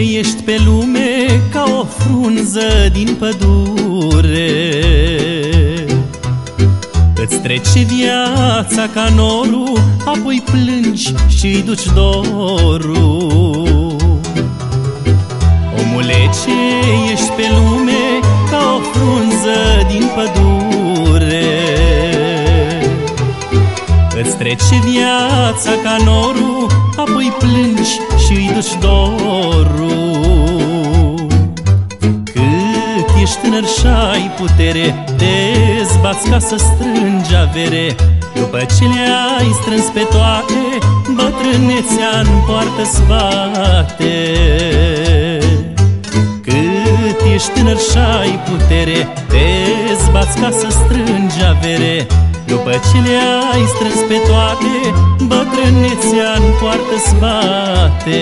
ești pe lume ca o frunză din pădure. Îți trece viața ca norul, apoi plângi și duci dorul. Omule ce ești pe lume ca o frunză din pădure. Îți trece viața ca norul, apoi plângi și îi duci dorul. Cât ești tânăr și ai putere, te zbați ca să strângi avere. După ce le-ai strâns pe toate, bătrânețea în poartă spate. Cât ești tânăr și ai putere, te zbați ca să strângi avere. După ce le-ai strâns pe toate Bătrânețea în poartă spate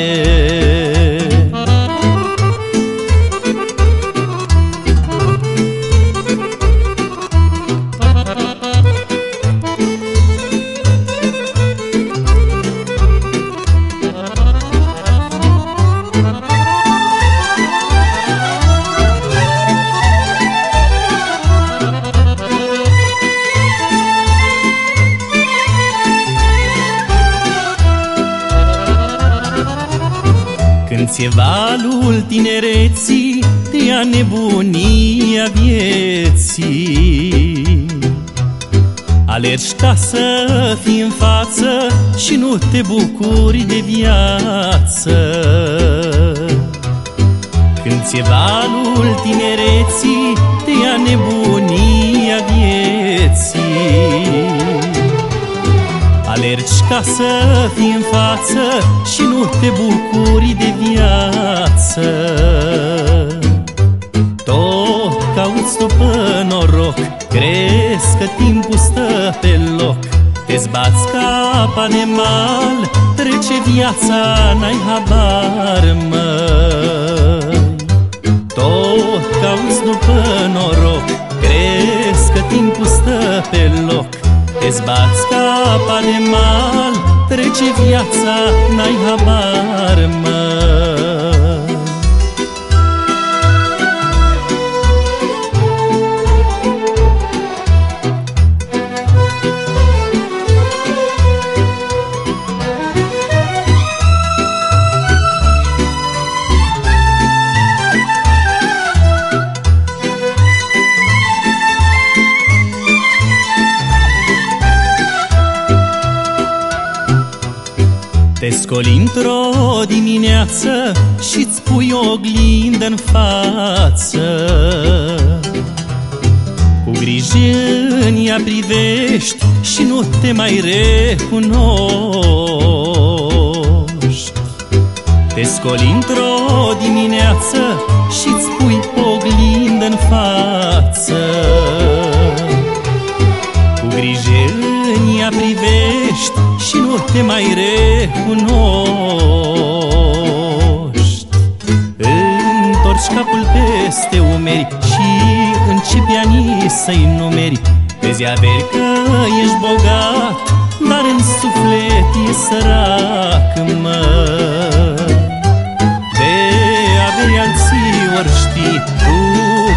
Când ți-e valul tinereții Te ia nebunia vieții. Alergi ca să fii în față Și nu te bucuri de viață. Când ți-e valul tinereții Te ia nebunia vieții Alergi ca să fii în față și nu te bucuri de viață. Tot cauți după noroc, crezi că timpul stă pe loc. Te zbați ca apa de mal, trece viața, n-ai habar măi. Tot cauți după noroc, crezi că timpul stă pe loc te zbați ca apa de mal Trece viața, n-ai habar, mă Te scoli într-o dimineață Și-ți pui o oglindă în față. Cu grijă în ea privești Și nu te mai recunoști. Te scoli într-o dimineață Și-ți pui o oglindă în față te mai recunoști. Întorci capul peste umeri și începi anii să-i numeri. Vezi averi că ești bogat, dar în suflet e sărac, mă. De averi alții ori știi, tu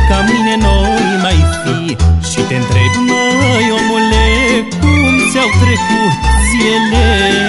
ca mine noi mai fi. Și te întreb, măi omule, cum ți-au trecut yele